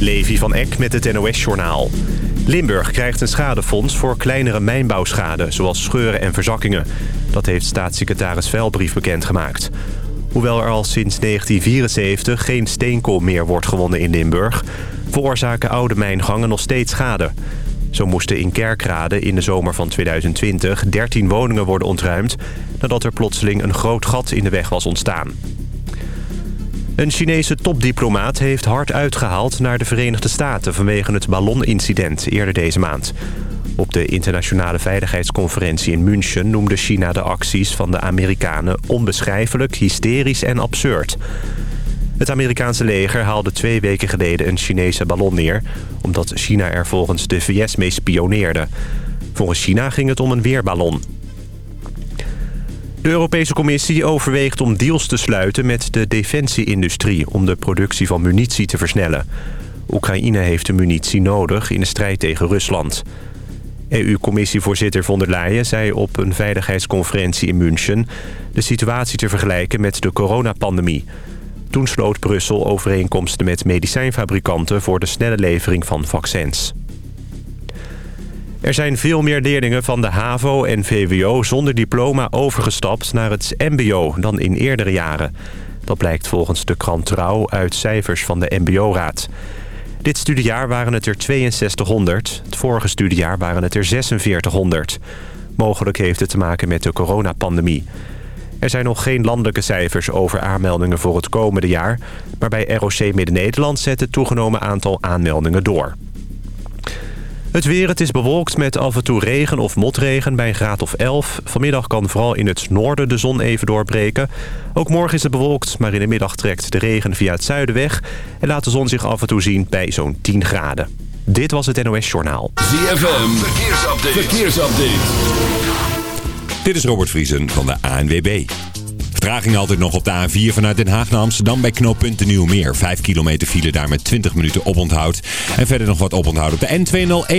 Levi van Eck met het NOS-journaal. Limburg krijgt een schadefonds voor kleinere mijnbouwschade... zoals scheuren en verzakkingen. Dat heeft staatssecretaris Velbrief bekendgemaakt. Hoewel er al sinds 1974 geen steenkool meer wordt gewonnen in Limburg... veroorzaken oude mijngangen nog steeds schade. Zo moesten in Kerkrade in de zomer van 2020 13 woningen worden ontruimd... nadat er plotseling een groot gat in de weg was ontstaan. Een Chinese topdiplomaat heeft hard uitgehaald naar de Verenigde Staten... vanwege het ballonincident eerder deze maand. Op de internationale veiligheidsconferentie in München... noemde China de acties van de Amerikanen onbeschrijfelijk, hysterisch en absurd. Het Amerikaanse leger haalde twee weken geleden een Chinese ballon neer... omdat China er volgens de VS mee spioneerde. Volgens China ging het om een weerballon. De Europese Commissie overweegt om deals te sluiten met de defensieindustrie... om de productie van munitie te versnellen. Oekraïne heeft de munitie nodig in de strijd tegen Rusland. EU-commissievoorzitter von der Leyen zei op een veiligheidsconferentie in München... de situatie te vergelijken met de coronapandemie. Toen sloot Brussel overeenkomsten met medicijnfabrikanten... voor de snelle levering van vaccins. Er zijn veel meer leerlingen van de HAVO en VWO zonder diploma overgestapt naar het mbo dan in eerdere jaren. Dat blijkt volgens de krant Trouw uit cijfers van de mbo-raad. Dit studiejaar waren het er 6200. Het vorige studiejaar waren het er 4600. Mogelijk heeft het te maken met de coronapandemie. Er zijn nog geen landelijke cijfers over aanmeldingen voor het komende jaar... maar bij ROC Midden-Nederland zet het toegenomen aantal aanmeldingen door. Het weer, het is bewolkt met af en toe regen of motregen bij een graad of 11. Vanmiddag kan vooral in het noorden de zon even doorbreken. Ook morgen is het bewolkt, maar in de middag trekt de regen via het zuiden weg... en laat de zon zich af en toe zien bij zo'n 10 graden. Dit was het NOS Journaal. ZFM, verkeersupdate. verkeersupdate. Dit is Robert Vriesen van de ANWB. Vertraging altijd nog op de A4 vanuit Den Haag naar Amsterdam bij knooppunt Nieuwmeer. 5 kilometer file daar met 20 minuten oponthoud. En verder nog wat oponthoud op de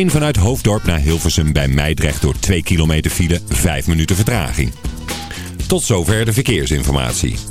N201 vanuit Hoofddorp naar Hilversum bij Meidrecht door 2 kilometer file. 5 minuten vertraging. Tot zover de verkeersinformatie.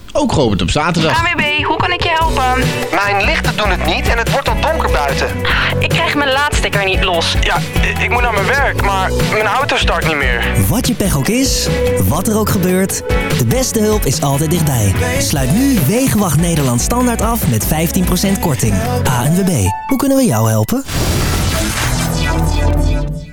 ook geopend op zaterdag. ANWB, hoe kan ik je helpen? Mijn lichten doen het niet en het wordt al donker buiten. Ik krijg mijn laadstekker niet los. Ja, ik moet naar mijn werk, maar mijn auto start niet meer. Wat je pech ook is, wat er ook gebeurt, de beste hulp is altijd dichtbij. Sluit nu Wegenwacht Nederland standaard af met 15% korting. ANWB, hoe kunnen we jou helpen?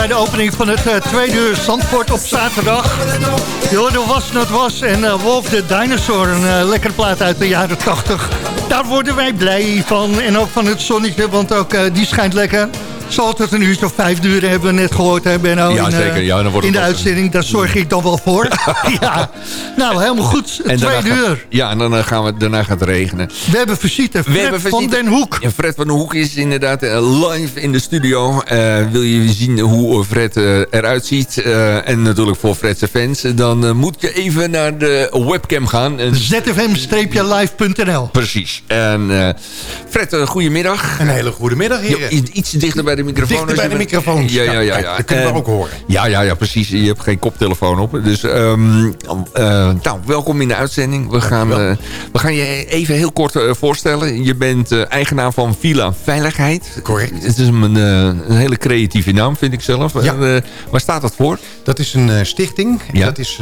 Bij de opening van het uh, tweede uur Zandvoort op zaterdag. Je hoorde Was Not Was en uh, Wolf the Dinosaur. Een uh, lekkere plaat uit de jaren 80. Daar worden wij blij van. En ook van het zonnetje, want ook die schijnt lekker zal het een uurtje of vijf duren, hebben we net gehoord, hè Benno? Ja, in, zeker. Ja, dan wordt in de uitzending, daar zorg ik dan wel voor. ja, nou, helemaal goed. En Twee uur. ja, en dan uh, gaan we, daarna gaat het regenen. We hebben visite. Fred we hebben visite. van den Hoek. Ja, Fred van den Hoek is inderdaad uh, live in de studio. Uh, wil je zien hoe Fred eruit ziet? en natuurlijk voor Fred's fans. Dan moet je even naar de webcam gaan. zfm-live.nl Precies. En Fred, goedemiddag. Een hele goede middag, heren. iets dichter bij de microfoon. Dichter bij de microfoon. Ja, ja, ja. ja. Dat kunnen we ook horen. Ja, ja, ja, precies. Je hebt geen koptelefoon op. Dus, um, uh, nou, welkom in de uitzending. We gaan, uh, we gaan je even heel kort uh, voorstellen. Je bent eigenaar van Villa Veiligheid. Correct. Het is een, een hele creatieve naam, vind ik zelf. Ja. waar staat dat voor? Dat is een stichting. Ja. Dat is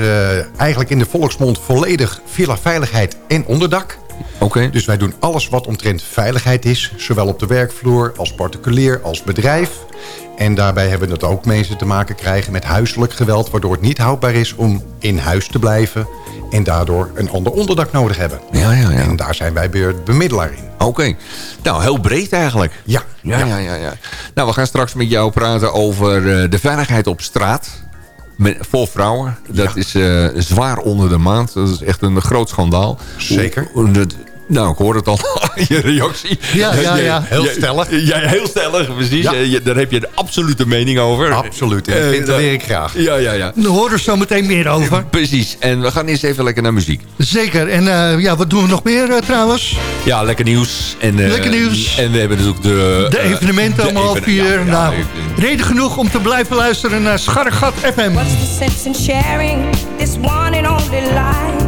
eigenlijk in de volksmond volledig Villa Veiligheid en onderdak. Okay. Dus wij doen alles wat omtrent veiligheid is. Zowel op de werkvloer als particulier als bedrijf. En daarbij hebben we het ook mensen te maken krijgen met huiselijk geweld... waardoor het niet houdbaar is om in huis te blijven... en daardoor een ander onderdak nodig hebben. Ja, ja, ja. En daar zijn wij bemiddelaar in. Oké. Nou, heel breed eigenlijk. Ja. Ja, ja, ja, ja. Nou, we gaan straks met jou praten over uh, de veiligheid op straat. Met, voor vrouwen. Dat is uh, zwaar onder de maand. Dat is echt een groot schandaal. Zeker. Nou, ik hoor het al. je reactie. Ja, ja, ja. Heel stellig. Ja, heel stellig, precies. Ja. Je, daar heb je een absolute mening over. Absoluut. En dat uh, leer ik graag. Ja, ja, ja. Daar horen we zo meteen meer over. Precies. En we gaan eerst even lekker naar muziek. Zeker. En uh, ja, wat doen we nog meer uh, trouwens? Ja, lekker nieuws. En, lekker nieuws. En we hebben natuurlijk de... De evenementen om half vier. Ja, nou, reden genoeg om te blijven luisteren naar Scharregat FM. What's the sense in sharing this one and only life?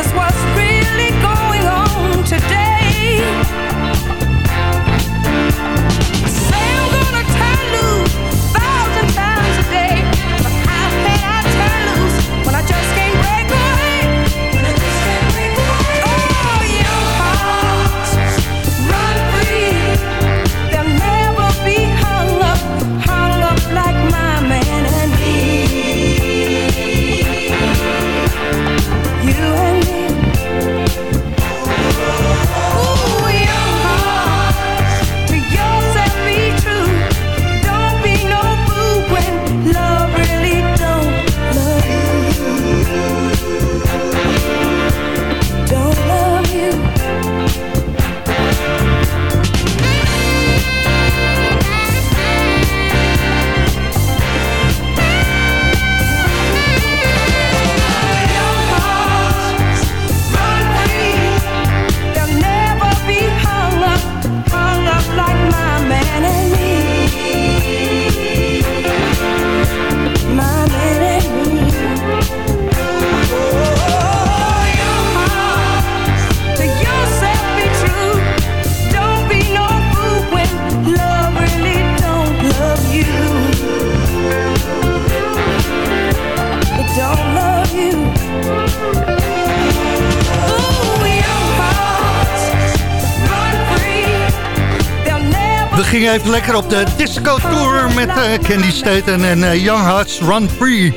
is what's really going ging even lekker op de disco tour met uh, Candy Staten en uh, Young Hearts Run Free.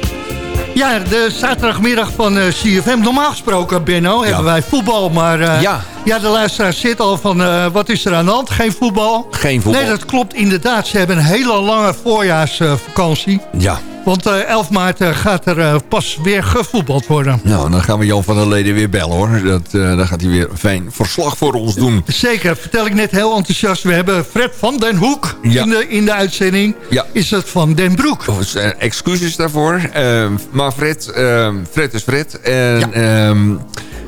Ja, de zaterdagmiddag van uh, CFM. Normaal gesproken, Benno, ja. hebben wij voetbal. Maar uh, ja. ja, de luisteraar zit al van, uh, wat is er aan de hand? Geen voetbal? Geen voetbal. Nee, dat klopt inderdaad. Ze hebben een hele lange voorjaarsvakantie. ja. Want 11 maart gaat er pas weer gevoetbald worden. Nou, dan gaan we Jan van der Leden weer bellen hoor. Dat, dan gaat hij weer fijn verslag voor ons doen. Zeker, vertel ik net heel enthousiast. We hebben Fred van den Hoek ja. in, de, in de uitzending. Ja. Is het van den Broek? Oh, excuses daarvoor. maar Fred, uh, Fred is Fred. En ja. um,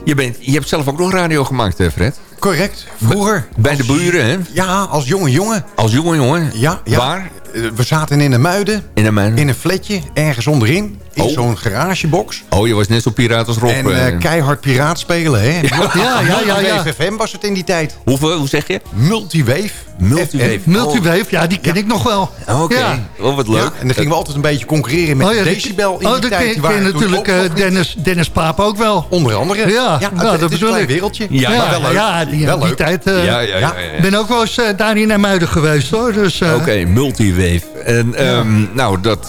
je, bent, je hebt zelf ook nog radio gemaakt, Fred? Correct. Vroeger. Bij als, de buren, hè? Ja, als jonge jongen. Als jonge jongen? Ja. ja. Waar? We zaten in de Muiden. In de Muiden. In een flatje, ergens onderin. In oh. zo'n garagebox. Oh, je was net zo piraat als Rob. En uh, keihard piraat spelen, hè? Ja, ja, ja. ja, ja. Was het in die tijd. Hoeveel, hoe zeg je? Multiwave. Multiwave. Multiwave, ja, die ken ja. ik nog wel. Oké, okay. ja. oh, wat leuk. Ja, en dan gingen we altijd een beetje concurreren met oh, ja, Decibel in oh, die tijd. Oh, ken natuurlijk uh, Dennis, Dennis Paap ook wel. Onder andere. Ja, ja nou, dat is een klein wereldje. Ja, wel leuk. Ja, die, wel die leuk. tijd. Uh, ja, ja, ja, Ik ben ook wel eens uh, daarin naar Muiden geweest, hoor. Dus, Oké, okay, Multiwave. En um, nou, dat...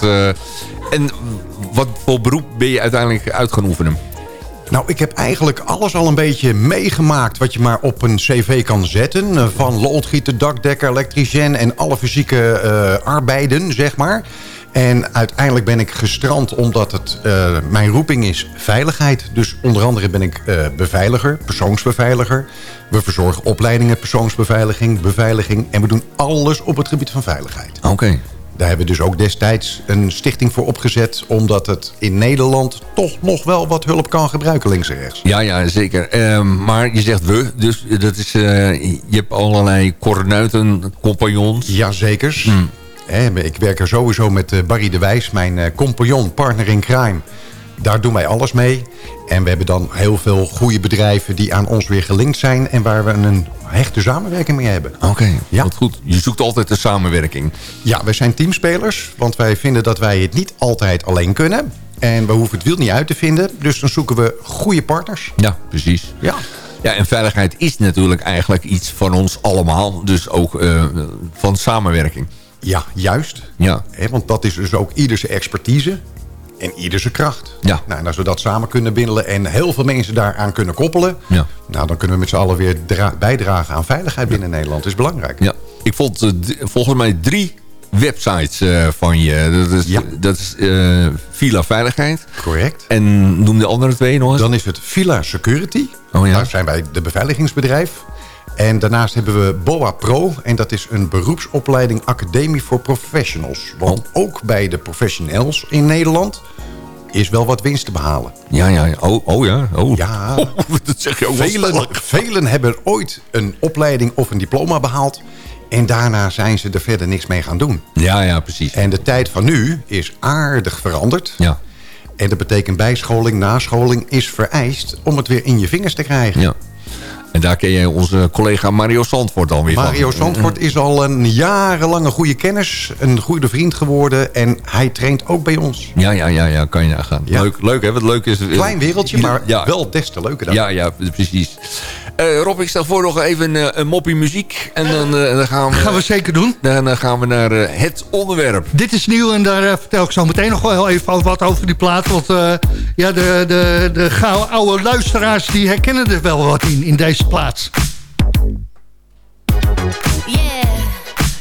en wat voor beroep ben je uiteindelijk uit gaan oefenen? Nou, ik heb eigenlijk alles al een beetje meegemaakt... wat je maar op een cv kan zetten. Van loodgieter, dakdekker, elektricien... en alle fysieke uh, arbeiden, zeg maar. En uiteindelijk ben ik gestrand omdat het uh, mijn roeping is veiligheid. Dus onder andere ben ik beveiliger, persoonsbeveiliger. We verzorgen opleidingen, persoonsbeveiliging, beveiliging. En we doen alles op het gebied van veiligheid. Oké. Daar hebben we dus ook destijds een stichting voor opgezet... omdat het in Nederland toch nog wel wat hulp kan gebruiken links en rechts. Ja, ja zeker. Uh, maar je zegt we, dus dat is, uh, je hebt allerlei kornuiten, compagnons. Jazeker. Hmm. ik werk er sowieso met eh, Barry de Wijs, mijn uh, compagnon, partner in crime. Daar doen wij alles mee. En we hebben dan heel veel goede bedrijven die aan ons weer gelinkt zijn... en waar we een hechte samenwerking mee hebben. Oké, okay, ja. wat goed. Je zoekt altijd de samenwerking. Ja, wij zijn teamspelers, want wij vinden dat wij het niet altijd alleen kunnen. En we hoeven het wiel niet uit te vinden, dus dan zoeken we goede partners. Ja, precies. Ja. Ja, en veiligheid is natuurlijk eigenlijk iets van ons allemaal. Dus ook uh, van samenwerking. Ja, juist. Ja. He, want dat is dus ook iedere expertise en ieder zijn kracht. Ja. Nou, en als we dat samen kunnen bindelen en heel veel mensen daaraan kunnen koppelen... Ja. Nou, dan kunnen we met z'n allen weer bijdragen aan veiligheid binnen Nederland. Dat is belangrijk. Ja. Ik vond uh, volgens mij drie websites uh, van je. Dat is, ja. dat is uh, Villa Veiligheid. Correct. En noem de andere twee nog eens. Dan is het Villa Security. Oh, ja. Daar zijn wij de beveiligingsbedrijf. En daarnaast hebben we BOA Pro. En dat is een beroepsopleiding Academie voor Professionals. Want ook bij de professionals in Nederland is wel wat winst te behalen. Ja, ja. Oh, oh ja. Oh. ja. Oh, dat zeg je ook velen, velen hebben ooit een opleiding of een diploma behaald. En daarna zijn ze er verder niks mee gaan doen. Ja, ja, precies. En de tijd van nu is aardig veranderd. Ja. En dat betekent bijscholing, nascholing is vereist om het weer in je vingers te krijgen. Ja. En daar ken je onze collega Mario Zandvoort dan weer Mario van. Zandvoort is al een jarenlange goede kennis. Een goede vriend geworden. En hij traint ook bij ons. Ja, ja, ja, ja kan je nagaan. Ja. Leuk, leuk hè? Wat leuk is... Klein wereldje, maar ja. wel des te leuker dan. Ja, ja, precies. Uh, Rob, ik stel voor nog even uh, een moppie muziek. En dan, uh, dan gaan we... Gaan we zeker doen. Dan gaan we naar het onderwerp. Dit is nieuw en daar vertel ik zo meteen nog wel even wat over die plaat. Want ja, de, de, de gouden oude luisteraars die herkennen er wel wat in, in deze plaats. Yeah,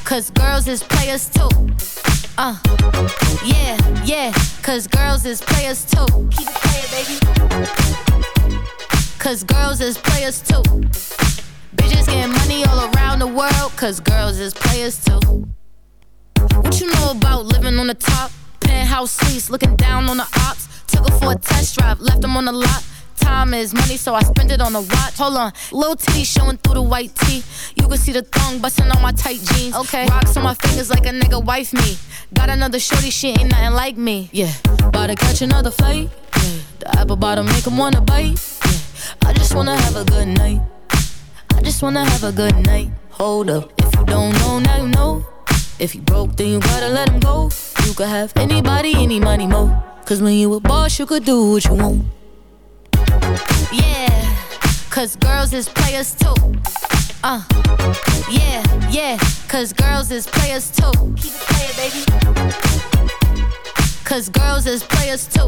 cause girls is players too. Uh, yeah, yeah, cause girls is players too. Keep it playing, baby. Cause girls is players too. Bitches getting money all around the world, cause girls is players too. What you know about living on the top? Penthouse suites, looking down on the ops. Took her for a test drive, left them on the lot time is money, so I spend it on a watch. Hold on, little titty showing through the white tee. You can see the thong busting on my tight jeans. Okay, rocks on my fingers like a nigga wife me. Got another shorty, she ain't nothing like me. Yeah, about to catch another flight. Yeah, the apple bottom make him wanna bite. Yeah, I just wanna have a good night. I just wanna have a good night. Hold up, if you don't know, now you know. If you broke, then you gotta let him go. You could have anybody, any money, mo. Cause when you a boss, you could do what you want. Yeah, cause girls is players too. Uh, yeah, yeah, cause girls is players too. Keep it playing, baby. Cause girls is players too.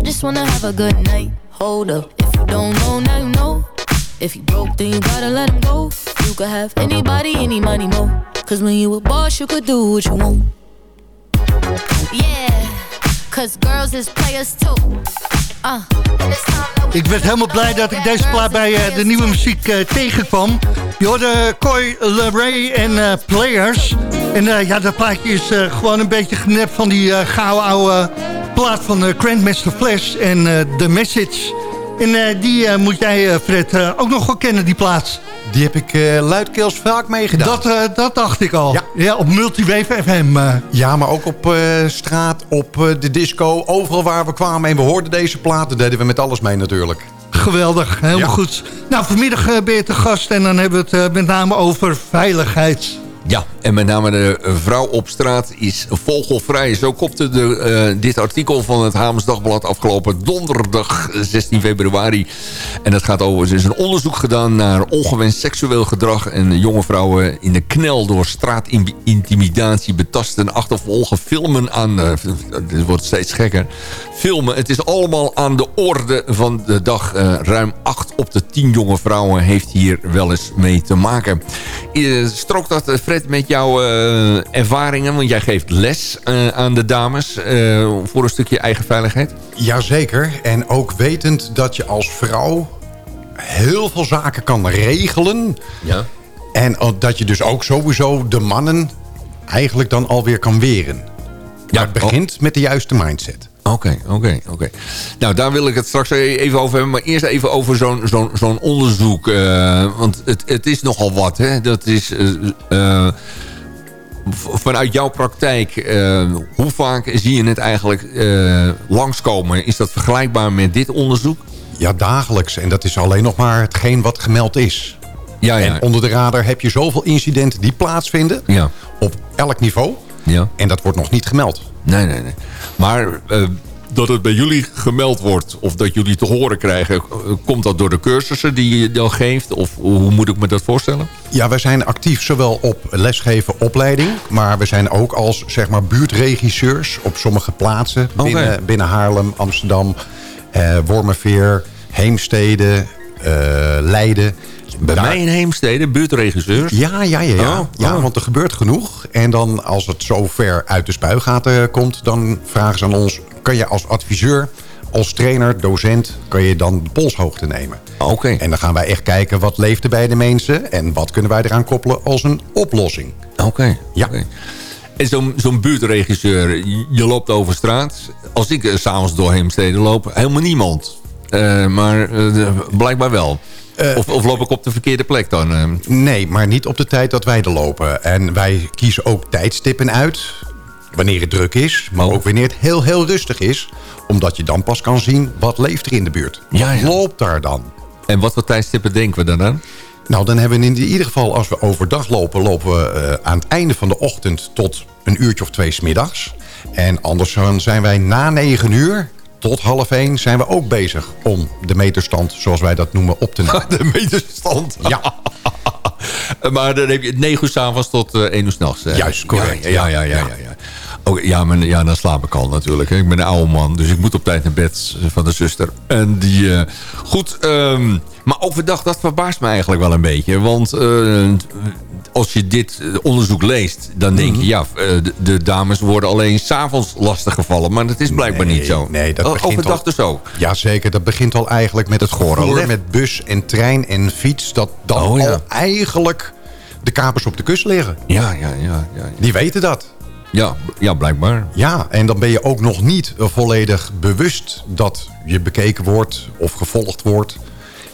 I just wanna have a good night. Hold up, if you don't know, now you know. If you broke, then you gotta let him go. You could have anybody, any money, mo. Cause when you a boss, you could do what you want. Yeah, cause girls is players too. Uh, ik werd helemaal blij dat ik deze plaat bij uh, de nieuwe muziek uh, tegenkwam. Je hoorde Coy LeRae en uh, Players. En ja, dat plaatje is gewoon een beetje genept van die gouden oude plaat van Grandmaster Flash en The Message. En die moet jij, Fred, ook nog wel kennen, die plaats. Die heb ik uh, luidkeels vaak meegedaan. Dat, uh, dat dacht ik al. Ja, ja op Multiwave FM. Uh. Ja, maar ook op straat, op de disco. Overal waar we kwamen en we hoorden deze platen, deden we met alles mee natuurlijk. Geweldig, helemaal ja. goed. Nou, vanmiddag ben je te gast en dan hebben we het met name over veiligheid. Ja, en met name de vrouw op straat is vogelvrij. Zo kopte de, uh, dit artikel van het Hamers Dagblad afgelopen donderdag 16 februari. En dat gaat over, er is een onderzoek gedaan naar ongewenst seksueel gedrag... en jonge vrouwen in de knel door straatintimidatie betasten, achtervolgen, filmen aan... Uh, dit wordt steeds gekker. Filmen, het is allemaal aan de orde van de dag. Uh, ruim 8 op de 10 jonge vrouwen heeft hier wel eens mee te maken. strookt dat Fred, met jouw uh, ervaringen? Want jij geeft les uh, aan de dames uh, voor een stukje eigen veiligheid. Jazeker. En ook wetend dat je als vrouw heel veel zaken kan regelen. Ja. En dat je dus ook sowieso de mannen eigenlijk dan alweer kan weren. Ja, het begint met de juiste mindset. Oké, oké, oké. Nou, daar wil ik het straks even over hebben. Maar eerst even over zo'n zo'n zo'n onderzoek. Uh, want het, het is nogal wat, hè. Dat is... Uh, uh, vanuit jouw praktijk, hoe vaak zie je het eigenlijk langskomen? Is dat vergelijkbaar met dit onderzoek? Ja, dagelijks. En dat is alleen nog maar hetgeen wat gemeld is. Ja, ja. En onder de radar heb je zoveel incidenten die plaatsvinden. Ja. Op elk niveau. Ja. En dat wordt nog niet gemeld. Nee, nee, nee. Maar uh, dat het bij jullie gemeld wordt of dat jullie te horen krijgen... Eh, komt dat door de cursussen die je dan geeft? Of hoe moet ik me dat voorstellen? Ja, we zijn actief zowel op lesgeven, opleiding... maar we zijn ook als zeg maar, buurtregisseurs op sommige plaatsen... Okay. Binnen, binnen Haarlem, Amsterdam, eh, Wormerveer, Heemstede, uh, Leiden... Bij Daar... mij in Heemstede, buurtregisseurs? Ja, ja, ja. ja. Oh, ja oh. want er gebeurt genoeg. En dan als het zo ver uit de spuigaten komt... dan vragen ze aan ons, kan je als adviseur, als trainer, docent... kan je dan de polshoogte nemen. Oké. En dan gaan wij echt kijken wat leeft er bij de mensen... en wat kunnen wij eraan koppelen als een oplossing. Oké. Ja. Okay. En zo'n buurtregisseur, je loopt over straat. Als ik uh, s'avonds door Heemstede loop, helemaal niemand. Uh, maar uh, blijkbaar wel. Uh, of, of, loop ik op de verkeerde plek dan? Uh? Nee, maar niet op de tijd dat wij er lopen. En wij kiezen ook tijdstippen uit. Wanneer het druk is, maar oh. ook wanneer het heel, heel rustig is. Omdat je dan pas kan zien wat leeft er in de buurt. Ja, ja. Loopt daar dan? En wat voor tijdstippen denken we dan aan? Nou, dan hebben we in ieder geval, als we overdag lopen... lopen we uh, aan het einde van de ochtend tot een uurtje of twee smiddags. En anders zijn wij na negen uur tot half één zijn we ook bezig om de meterstand, zoals wij dat noemen, op te nemen. De meterstand? Ja. maar dan heb je het negen uur s'avonds tot uh, één uur s'nachts. Juist, correct. Ja, ja, ja. ja, ja. Oh, maar, ja, dan slaap ik al natuurlijk. Ik ben een oude man, dus ik moet op tijd naar bed van de zuster. En die... Uh, goed, um, maar overdag, dat verbaast me eigenlijk wel een beetje. Want uh, als je dit onderzoek leest, dan denk je... ja, de, de dames worden alleen s'avonds lastiggevallen. Maar dat is blijkbaar nee, niet zo. Nee, dat begint Overdag al, dus ook? Jazeker, dat begint al eigenlijk met het vervoer. Met bus en trein en fiets. Dat dan oh, ja. al eigenlijk de kapers op de kust liggen. Ja, ja, ja. ja, ja. Die weten dat. Ja, ja, blijkbaar. Ja, en dan ben je ook nog niet volledig bewust dat je bekeken wordt of gevolgd wordt.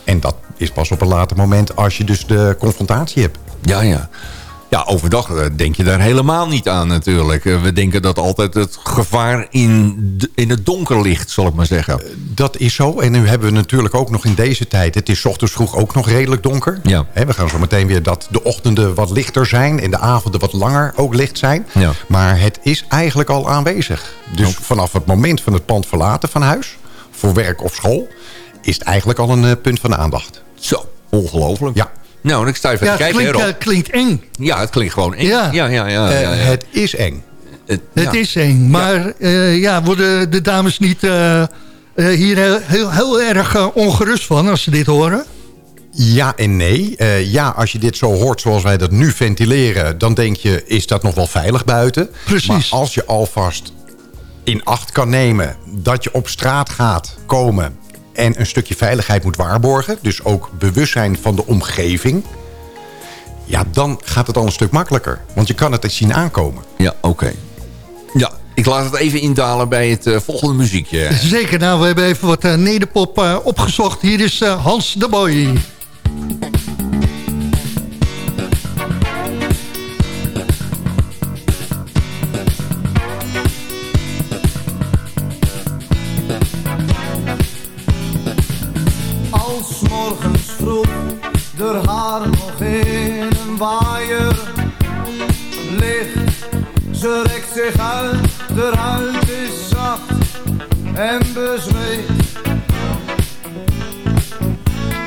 En dat is pas op een later moment als je dus de confrontatie hebt. Ja, ja. Ja, overdag eh, denk je daar helemaal niet aan natuurlijk. Eh, We denken dat altijd het gevaar in, in het donker ligt, zal ik maar zeggen. Dat is zo. En nu hebben we natuurlijk ook nog in deze tijd... het is ochtends vroeg ook nog redelijk donker. Ja. We gaan zo meteen weer dat de ochtenden wat lichter zijn... en de avonden wat langer ook licht zijn. Ja. Maar het is eigenlijk al aanwezig. Dus vanaf het moment van het pand verlaten van huis... voor werk of school... is het eigenlijk al een eh, punt van aandacht. Zo, ongelooflijk. Ja. Nou, ik sta even Ja, te het kijken. klinkt, Rob. eh, klinkt eng. Ja, het klinkt gewoon eng. Ja. Ja, ja, ja. ja, Eh, ja. Het is eng. Het- Het ja. is eng. Maar eh, ja, worden de dames niet eh, eh, hier heel, heel, heel erg eh, ongerust van als ze dit horen? Ja en nee. Eh, ja, als je dit zo hoort zoals wij dat nu ventileren... dan denk je, is dat nog wel veilig buiten? Precies. Maar als je alvast in acht kan nemen... dat je op straat gaat komen... en een stukje veiligheid moet waarborgen... dus ook bewustzijn van de omgeving... ja, dan gaat het al een stuk makkelijker. Want je kan het eens zien aankomen. Ja, oké. Ja, ik laat het even indalen bij het eh, volgende muziekje. Zeker, nou, we hebben even wat eh, nederpop eh, opgezocht. Hier is Hans de Boy. Waaier ligt. Ze rekt zich uit, de huid is zacht en bezweet.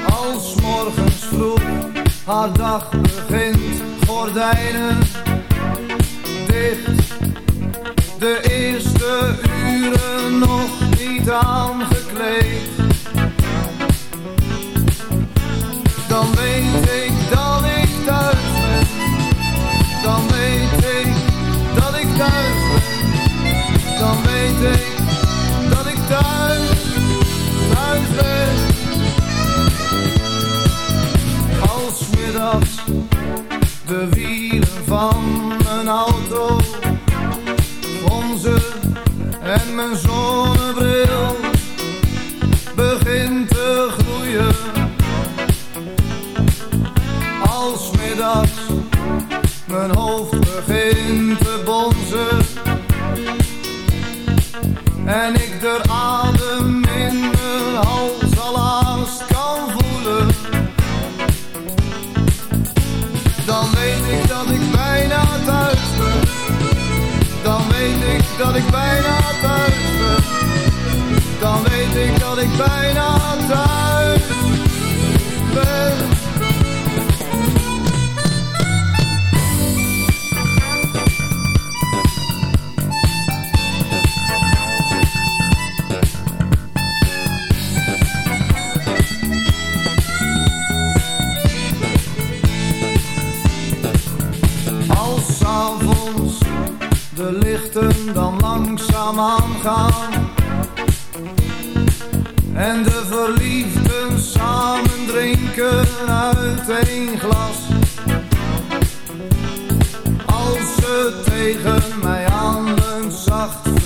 Als morgens vroeg haar dag begint, gordijnen dicht. De eerste uren nog niet aangekleed. Dan weet ik dat Dan weet ik dat ik thuis, thuis ben. Als middags de wielen van mijn auto onze en mijn zonnebril bijna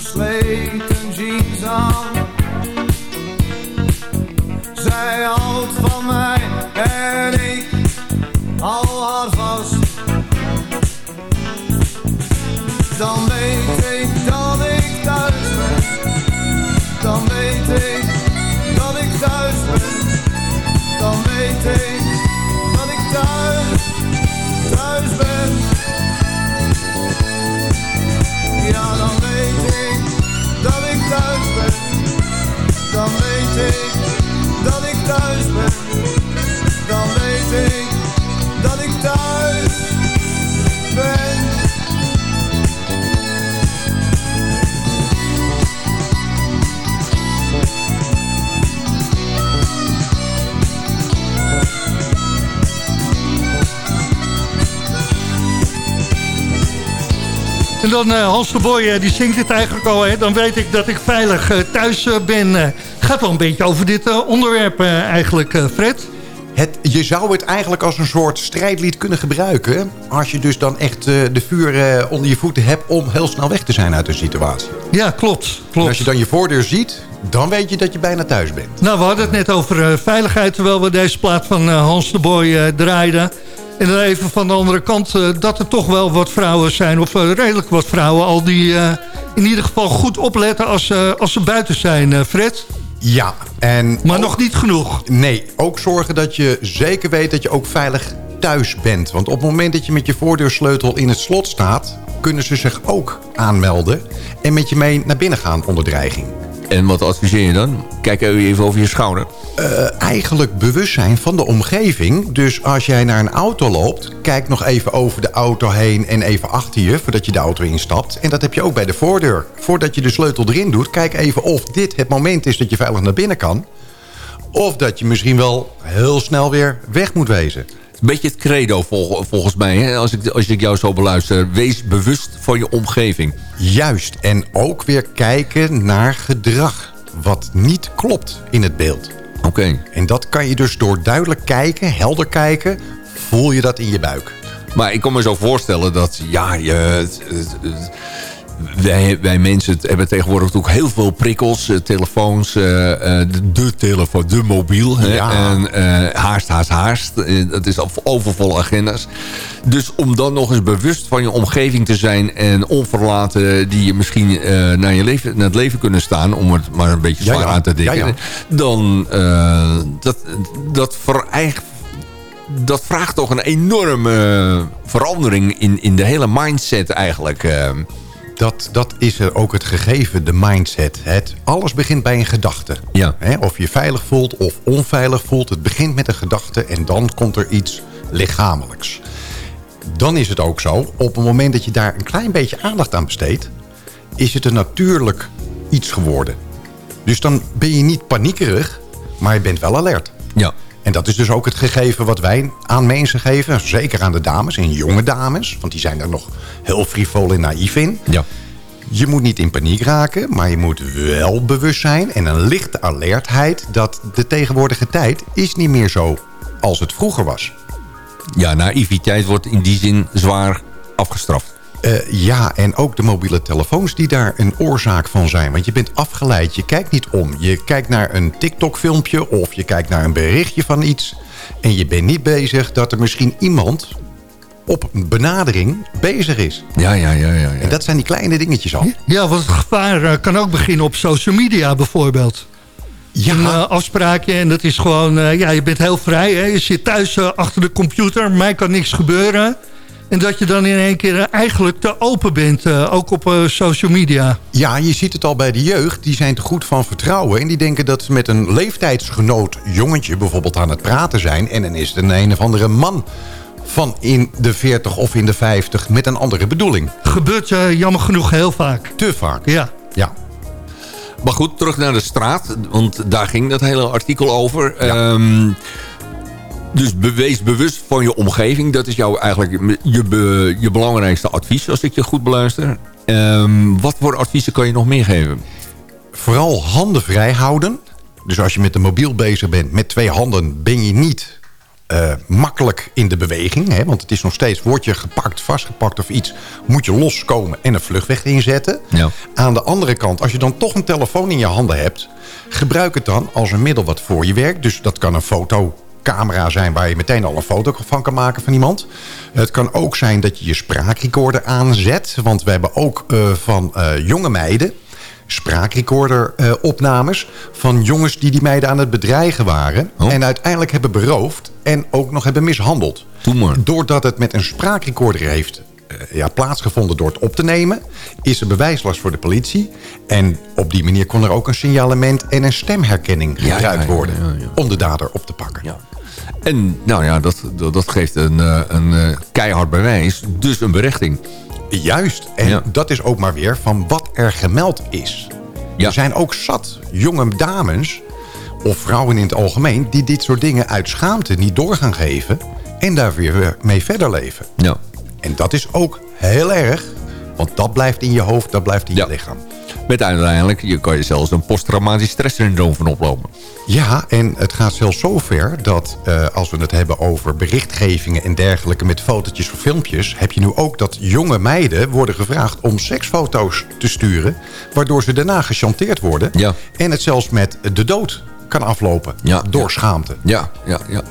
versleten jeans aan Zij houdt van mij en ik hou haar vast. Dan weet ik dan eh, Hans de Boy, eh, die zingt het eigenlijk al. Hè? Dan weet ik dat ik veilig eh, thuis ben. Gaat wel een beetje over dit onderwerp eigenlijk, Fred. Het, je zou het eigenlijk als een soort strijdlied kunnen gebruiken... als je dus dan echt uh, de vuur uh, onder je voeten hebt... om heel snel weg te zijn uit een situatie. Ja, klopt. klopt. En als je dan je voordeur ziet, dan weet je dat je bijna thuis bent. Nou, we hadden het net over uh, veiligheid... terwijl we deze plaat van Hans de Boy draaiden. En dan even van de andere kant dat er toch wel wat vrouwen zijn... of redelijk wat vrouwen al die in ieder geval goed opletten als, als ze buiten zijn, Fred... Ja. En maar nog niet genoeg? Nee, ook zorgen dat je zeker weet dat je ook veilig thuis bent. Want op het moment dat je met je voordeursleutel in het slot staat... kunnen ze zich ook aanmelden en met je mee naar binnen gaan onder dreiging. En wat adviseer je dan? Kijk even over je schouder. Uh, eigenlijk bewustzijn van de omgeving. Dus als jij naar een auto loopt... kijk nog even over de auto heen en even achter je... voordat je de auto instapt. En dat heb je ook bij de voordeur. Voordat je de sleutel erin doet... kijk even of dit het moment is dat je veilig naar binnen kan. Of dat je misschien wel heel snel weer weg moet wezen beetje het credo volgens mij, hè? Als, ik, als ik jou zo beluister. Wees bewust van je omgeving. Juist, en ook weer kijken naar gedrag. Wat niet klopt in het beeld. Oké. En dat kan je dus door duidelijk kijken, helder kijken... voel je dat in je buik. Maar ik kan me zo voorstellen dat... ja, je, wij, wij mensen hebben tegenwoordig ook heel veel prikkels. Eh, telefoons, uh, de, de, telefoon, de mobiel. En haast, haast, haast. dat is overvolle agenda's. Dus om dan nog eens bewust van je omgeving te zijn... en onverlaten die je misschien naar, je leven, naar het leven kunnen staan... om het maar een beetje zwaar aan te denken... dan dat, dat dat vraagt toch een enorme verandering in, in de hele mindset eigenlijk dat, dat is er ook het gegeven, de mindset. Het, alles begint bij een gedachte. Ja. of je veilig voelt of onveilig voelt. Het begint met een gedachte en dan komt er iets lichamelijks. Dan is het ook zo, op het moment dat je daar een klein beetje aandacht aan besteedt... is het een natuurlijk iets geworden. Dus dan ben je niet paniekerig, maar je bent wel alert. Ja. En dat is dus ook het gegeven wat wij aan mensen geven. Zeker aan de dames en jonge dames. Want die zijn er nog heel frivol en naïef in. Ja. Je moet niet in paniek raken, maar je moet wel bewust zijn... en een lichte alertheid dat de tegenwoordige tijd is niet meer zo als het vroeger was. Ja, naïviteit wordt in die zin zwaar afgestraft. Uh, ja, en ook de mobiele telefoons die daar een oorzaak van zijn. Want je bent afgeleid, je kijkt niet om. Je kijkt naar een TikTok-filmpje of je kijkt naar een berichtje van iets... en je bent niet bezig dat er misschien iemand op benadering bezig is. Ja, ja, ja. ja, ja. En dat zijn die kleine dingetjes al. Ja, want het gevaar uh, kan ook beginnen op social media bijvoorbeeld. Ja. Een uh, afspraakje en dat is gewoon... ja, je bent heel vrij, hè? je zit thuis achter de computer, mij kan niks gebeuren... En dat je dan in één keer eh, eigenlijk te open bent, uh, ook op uh, social media. Ja, je ziet het al bij de jeugd. Die zijn te goed van vertrouwen. En die denken dat ze met een leeftijdsgenoot jongetje bijvoorbeeld aan het praten zijn. En dan is het een een of andere man van in de 40 of in de 50 met een andere bedoeling. Gebeurt uh, jammer genoeg heel vaak. Te vaak. Ja. Ja. Maar goed, terug naar de straat. Want daar ging dat hele artikel over. Ja. Um, dus bewees bewust van je omgeving. Dat is jouw eigenlijk je, je belangrijkste advies, als ik je goed beluister. Um, wat voor adviezen kan je nog meer geven? Vooral handen vrij houden. Dus als je met de mobiel bezig bent, met twee handen ben je niet uh, makkelijk in de beweging. Hè? Want het is nog steeds, word je gepakt, vastgepakt of iets... moet je loskomen en een vluchtweg inzetten. Ja. Aan de andere kant, als je dan toch een telefoon in je handen hebt... gebruik het dan als een middel wat voor je werkt. Dus dat kan een foto camera zijn waar je meteen al een foto van kan maken van iemand. Het kan ook zijn dat je je spraakrecorder aanzet. Want we hebben ook uh, van uh, jonge meiden spraakrecorder uh, opnames van jongens die die meiden aan het bedreigen waren. Oh. En uiteindelijk hebben beroofd en ook nog hebben mishandeld. Doordat het met een spraakrecorder heeft ja, plaatsgevonden door het op te nemen... is er bewijslast voor de politie. En op die manier kon er ook een signalement en een stemherkenning gebruikt worden... om de dader op te pakken. En nou ja, dat, dat geeft een, eh, een eh, keihard bewijs, dus een berechting. Juist, en dat is ook maar weer van wat er gemeld is. Ja. Er zijn ook zat jonge dames, of vrouwen in het algemeen... die dit soort dingen uit schaamte niet door gaan geven... en daar weer mee verder leven. Ja. En dat is ook heel erg, Want dat blijft in je hoofd, dat blijft in je lichaam. Met uiteindelijk, je kan je zelfs een posttraumatisch stresssyndroom van oplopen. Ja, en het gaat zelfs zo ver dat uh, als we het hebben over berichtgevingen en dergelijke... met fotootjes of filmpjes, heb je nu ook dat jonge meiden worden gevraagd om seksfoto's te sturen... waardoor ze daarna gechanteerd worden. Ja. En het zelfs met de dood kan aflopen ja, door schaamte. Ja, ja, ja.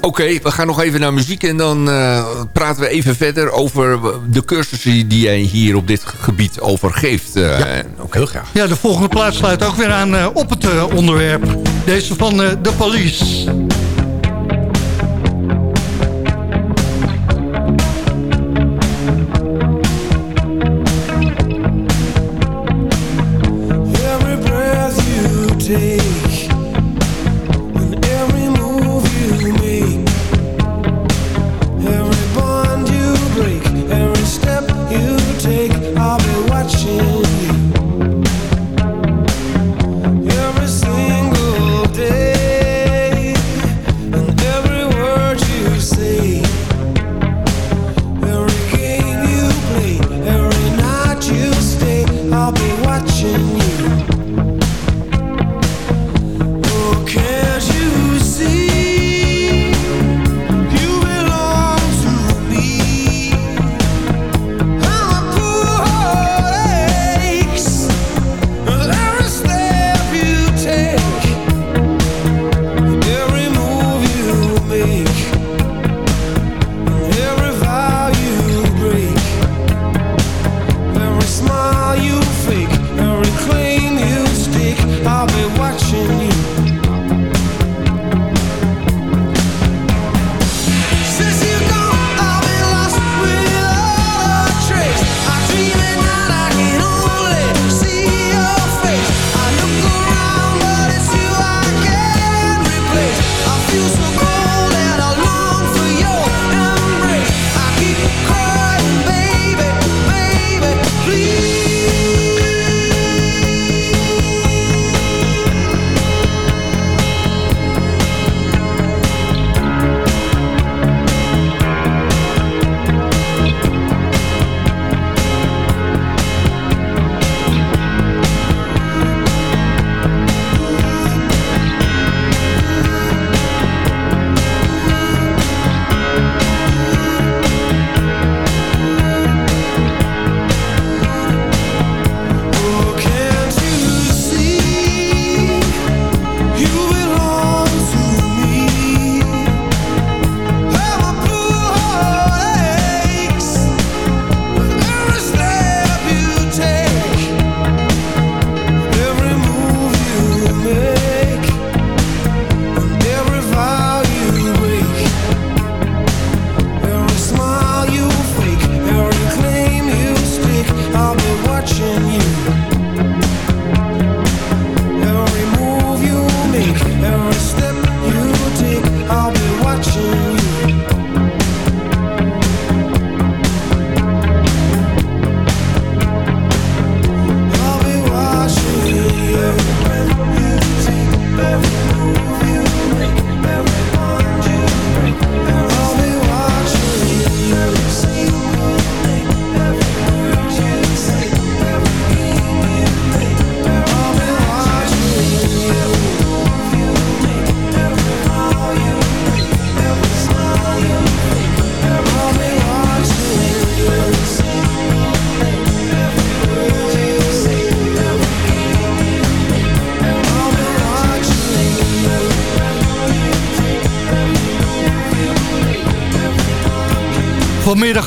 Oké, we gaan nog even naar muziek en dan uh, praten we even verder over de cursussen die jij hier op dit gebied over geeft. Uh, ja, ook heel graag. Ja, de volgende plaats sluit ook weer aan uh, op het onderwerp. Deze van de police.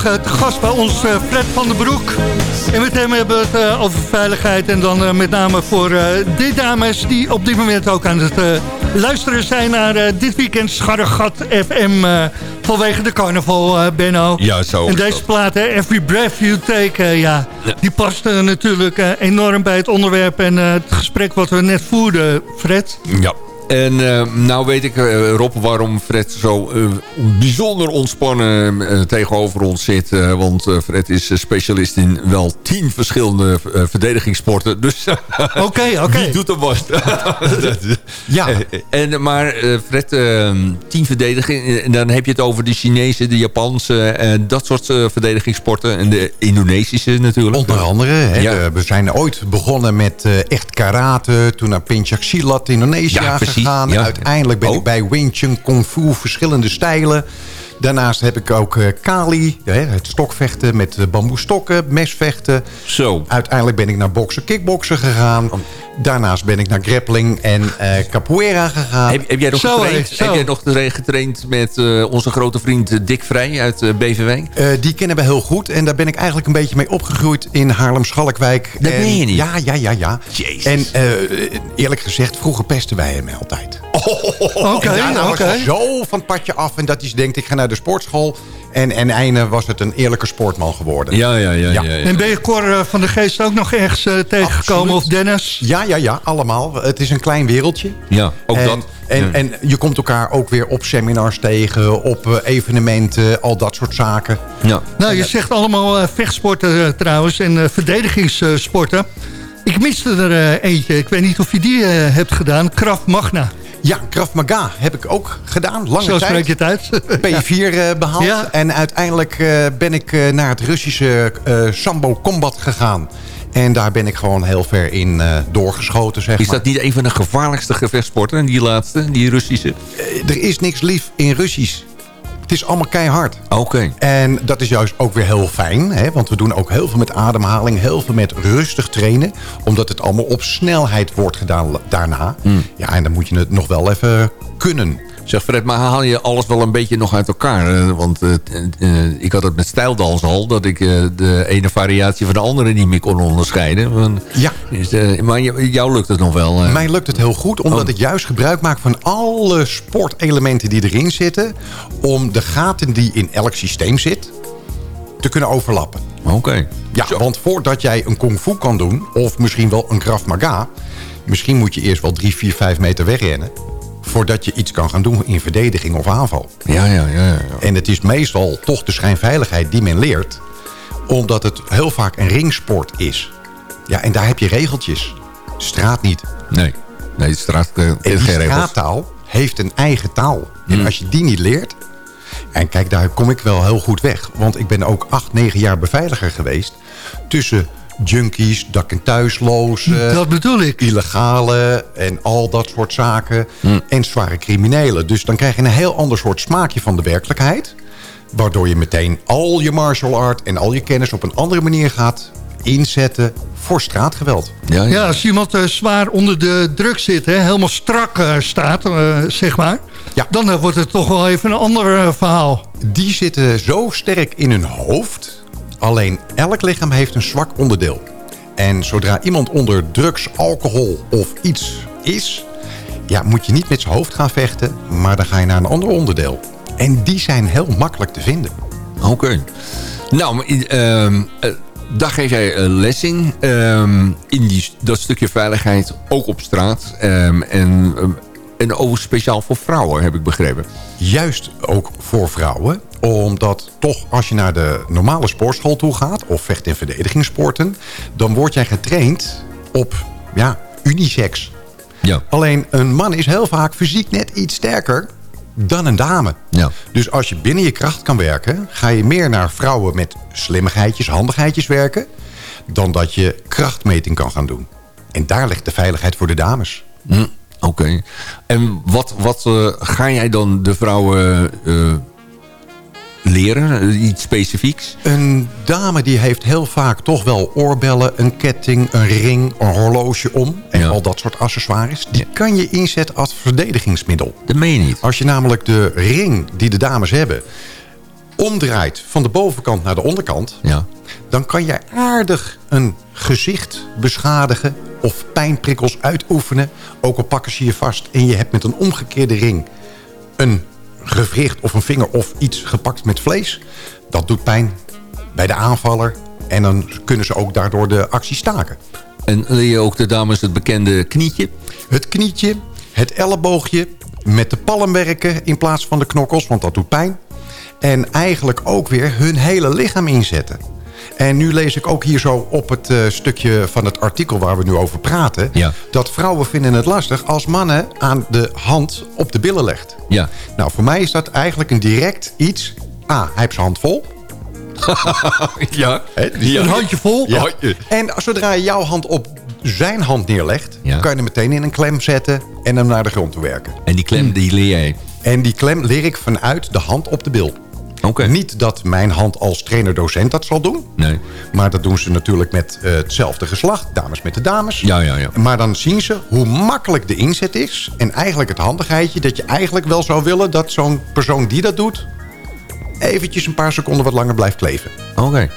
Vanmiddag eh, te gast bij ons eh, Fred van den Broek. En met hem hebben we het eh, over veiligheid. En dan met name voor de dames die op dit moment ook aan het luisteren zijn naar dit weekend Scharregat FM. vanwege de carnaval, Benno. Ja, zo. En deze plaat, Every Breath You Take, ja, ja, die past natuurlijk enorm bij het onderwerp en het gesprek wat we net voerden, Fred. Ja, En eh, nou weet ik, eh, Rob, waarom Fred zo eh, bijzonder ontspannen tegenover ons zit. Want Fred is specialist in wel tien verschillende verdedigingssporten. Dus Oké, oké. wie doet er wat? Ja. en, maar Fred, eh, tien verdediging. En dan heb je het over de Chinese, de Japanse, en dat soort verdedigingssporten. En de Indonesische natuurlijk. Onder andere. Hè, Ja. we zijn ooit begonnen met echt karate. Toen naar Pencak Silat Indonesië Ja, precies, gegaan. ja. Uiteindelijk ben Oh. ik bij Wing Chun Kung Fu verschillende stijlen. Daarnaast heb ik ook eh, Kali, het stokvechten met eh, bamboestokken, mesvechten. Zo. Uiteindelijk ben ik naar boksen, kickboksen gegaan. Daarnaast ben ik naar grappling en eh, capoeira gegaan. Heb, heb jij nog Zo, getraind, zo. heb jij nog getraind met eh, onze grote vriend eh, Dick Vrij uit uh, Beverwijk? Eh, die kennen we heel goed. En daar ben ik eigenlijk een beetje mee opgegroeid in Haarlem-Schalkwijk. Dat En- meen je niet? Ja, ja, ja, ja. Jezus. En eh, eerlijk gezegd, vroeger pesten wij hem altijd. Oké, En daarna was oké. hij zo van het padje af. En dat hij denkt, ik ga naar de sportschool. En en einde was het een eerlijke sportman geworden. Ja, ja, ja. ja. Ja. En ben je Cor van de Geest ook nog ergens tegengekomen? Of Dennis? Ja, ja, ja, allemaal. Het is een klein wereldje. Ja, ook en, dat. En, Ja. en je komt elkaar ook weer op seminars tegen, op eh, evenementen, al dat soort zaken. Ja. Nou, je zegt allemaal eh, vechtsporten eh, trouwens en eh, verdedigingssporten. Ik miste er eh, eentje. Ik weet niet of je die eh, hebt gedaan. Krav Magna. Ja, Krav Maga heb ik ook gedaan, lange Zo tijd. spreek je het uit. P4 eh, behaald. Ja. En uiteindelijk eh, ben ik eh, naar het Russische eh, Sambo Combat gegaan. En daar ben ik gewoon heel ver in eh, doorgeschoten, zeg Is maar. dat niet een van de gevaarlijkste gevechtsporten, die laatste, die Russische? Eh, er is niks lief in Russisch. Het is allemaal keihard. Oké. En dat is juist ook weer heel fijn. Hè? Want we doen ook heel veel met ademhaling. Heel veel met rustig trainen. Omdat het allemaal op snelheid wordt gedaan daarna. Hmm. Ja, en dan moet je het nog wel even kunnen. Zeg Fred, maar haal je alles wel een beetje nog uit elkaar? Eh, want eh, eh, ik had het met stijldans al... dat ik de ene variatie van de andere niet meer kon onderscheiden. Want, Ja. dus, maar jou lukt het nog wel. Mij lukt het heel goed, omdat Oh. ik juist gebruik maak van alle sportelementen die erin zitten. Om de gaten die in elk systeem zit, te kunnen overlappen. Oké. Ja, want voordat jij een kung fu kan doen, of misschien wel een Krav Maga... misschien moet je eerst wel drie, vier, vijf meter wegrennen... voordat je iets kan gaan doen in verdediging of aanval. Ja, ja, ja. ja. En het is meestal toch de schijnveiligheid die men leert... omdat het heel vaak een ringsport is. Ja, en daar heb je regeltjes. Straat niet. Nee. Nee, straat En geen regels. straattaal heeft een eigen taal. Hmm. En als je die niet leert... En kijk, daar kom ik wel heel goed weg. Want ik ben ook acht, negen jaar beveiliger geweest... tussen junkies, dak- en thuislozen... Dat bedoel ik. illegale en al dat soort zaken. Hmm. En zware criminelen. Dus dan krijg je een heel ander soort smaakje van de werkelijkheid. Waardoor je meteen al je martial art en al je kennis op een andere manier gaat inzetten voor straatgeweld. Ja, ja. Ja, als iemand eh, zwaar onder de druk zit, hè, helemaal strak eh, staat, eh, zeg maar... Ja. dan wordt het toch wel even een ander verhaal. Die zitten zo sterk in hun hoofd. Alleen elk lichaam heeft een zwak onderdeel. En zodra iemand onder drugs, alcohol of iets is... Ja, moet je niet met zijn hoofd gaan vechten, maar dan ga je naar een ander onderdeel. En die zijn heel makkelijk te vinden. Oké. Nou, maar, ehm, eh, daar geef jij eh, les in. ehm, in die, dat stukje veiligheid, ook op straat. ehm, en, en ook speciaal voor vrouwen, heb ik begrepen. Juist ook voor vrouwen. Omdat toch als je naar de normale sportschool toe gaat... of vecht- en verdedigingssporten... dan word jij getraind op ja, unisex. Ja. Alleen een man is heel vaak fysiek net iets sterker dan een dame. Ja. Dus als je binnen je kracht kan werken... ga je meer naar vrouwen met slimmigheidjes, handigheidjes werken... dan dat je krachtmeting kan gaan doen. En daar ligt de veiligheid voor de dames. Hm, Oké. En wat, wat eh, ga jij dan de vrouwen eh, leren? Eh, iets specifieks? Een dame die heeft heel vaak toch wel oorbellen, een ketting, een ring, een horloge om. En Ja. al dat soort accessoires. Die kan je inzetten als verdedigingsmiddel. Dat meen je niet. Als je namelijk de ring die de dames hebben... omdraait van de bovenkant naar de onderkant... Ja. dan kan je aardig een gezicht beschadigen... of pijnprikkels uitoefenen. Ook al pakken ze je vast en je hebt met een omgekeerde ring... een gewricht of een vinger of iets gepakt met vlees. Dat doet pijn bij de aanvaller. En dan kunnen ze ook daardoor de actie staken. En leer je ook de dames het bekende knietje? Het knietje, het elleboogje met de palm werken in plaats van de knokkels, want dat doet pijn. En eigenlijk ook weer hun hele lichaam inzetten. En nu lees ik ook hier zo op het uh, stukje van het artikel waar we nu over praten... Ja. dat vrouwen vinden het lastig als mannen aan de hand op de billen legt. Ja. Nou, voor mij is dat eigenlijk een direct iets... A, hij heeft zijn hand vol. ja. Dus- Een handje vol. Ja. En zodra je jouw hand op zijn hand neerlegt... Ja. kan je hem meteen in een klem zetten en hem naar de grond toe werken. En die klem, die leer jij. En die klem leer ik vanuit de hand op de bil. Niet dat mijn hand als trainer-docent dat zal doen. Nee. Maar dat doen ze natuurlijk met eh, hetzelfde geslacht. Dames met de dames. Ja, ja, ja. Maar dan zien ze hoe makkelijk de inzet is. En eigenlijk het handigheidje dat je eigenlijk wel zou willen... dat zo'n persoon die dat doet... eventjes een paar seconden wat langer blijft kleven. Oké.